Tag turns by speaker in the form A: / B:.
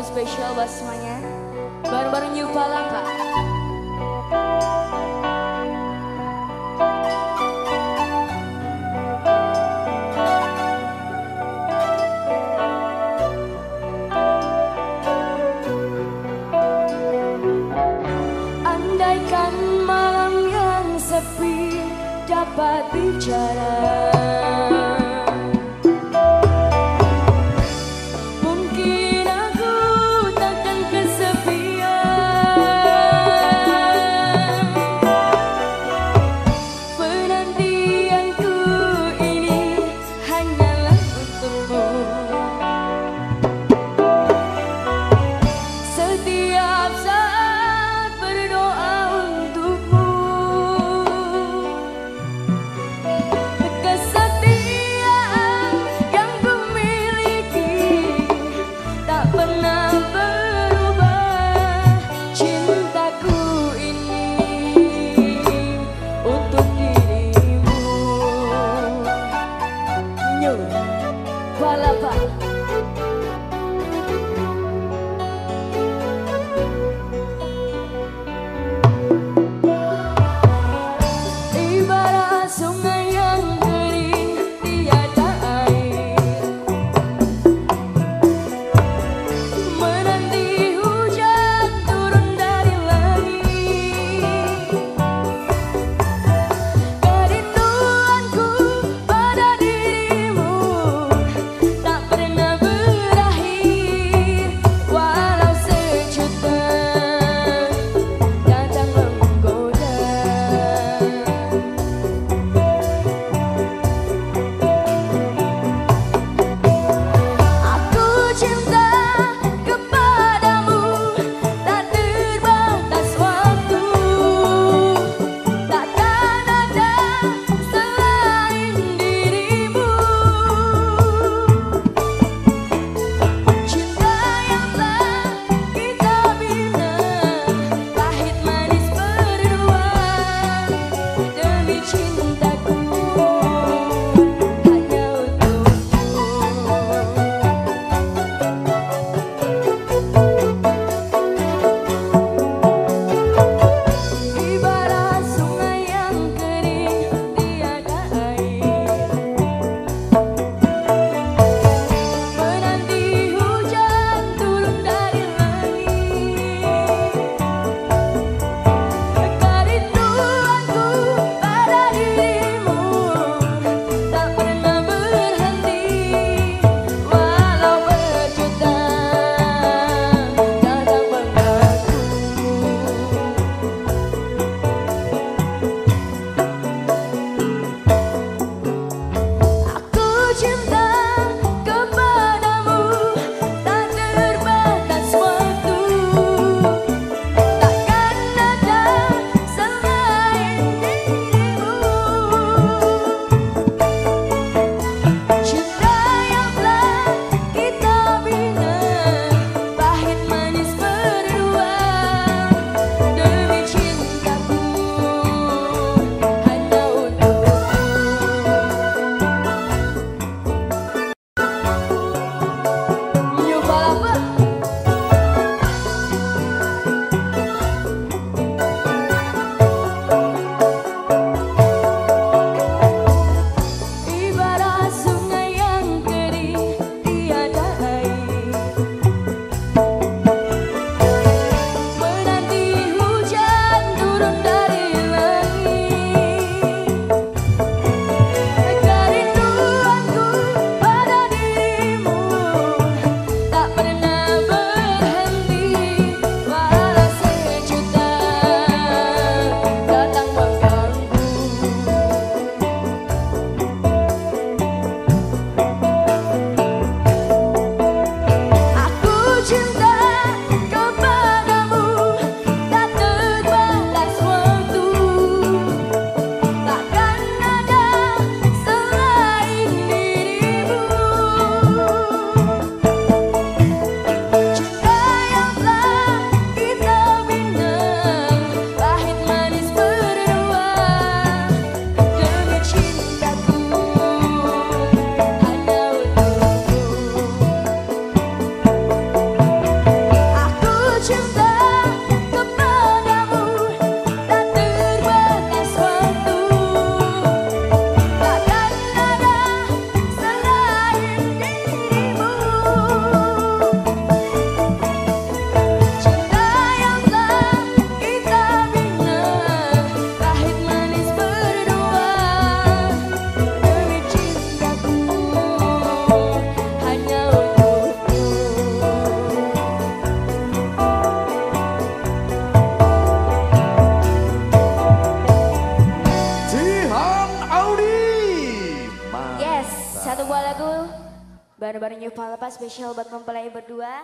A: lagu spesial buat semuanya Baru-baru New Palangka. Andaikan malam yang sepi dapat bicara. up. 全的。Bareng-bareng New Palapa spesial buat mempelai berdua.